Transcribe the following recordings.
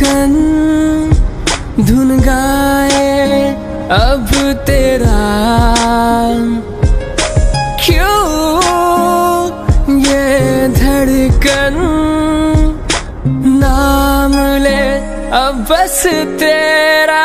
धड़कन धुन गाए अब तेरा क्यों ये धड़कन? नाम ले अब बस तेरा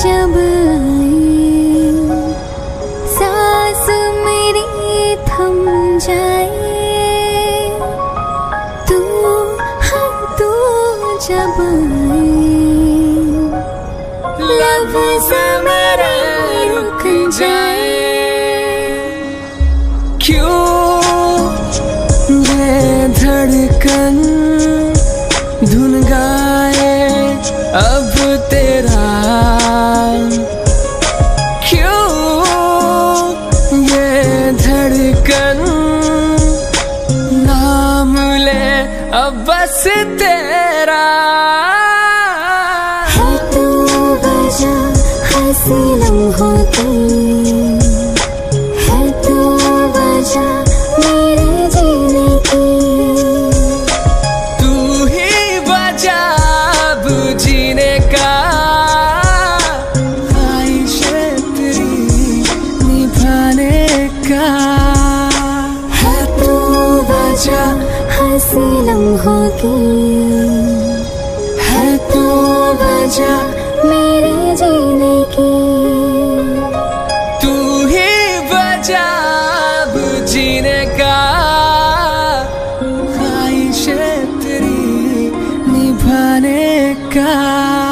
जब आई सांस मेरी थम जाए तू हाँ तू जब लफ्ज मेरा रुक जाए। बस तेरा। है तू वजह हँसी लम्हों की। है तू वजह मेरे जीने की। तू ही वजह अब जीने का। ख्वाहिश तेरी निभाने का। किसी लम्हों की है तू तो वजह मेरे जीने की। तू ही वजह अब जीने का। ख्वाहिश तेरी निभाने का।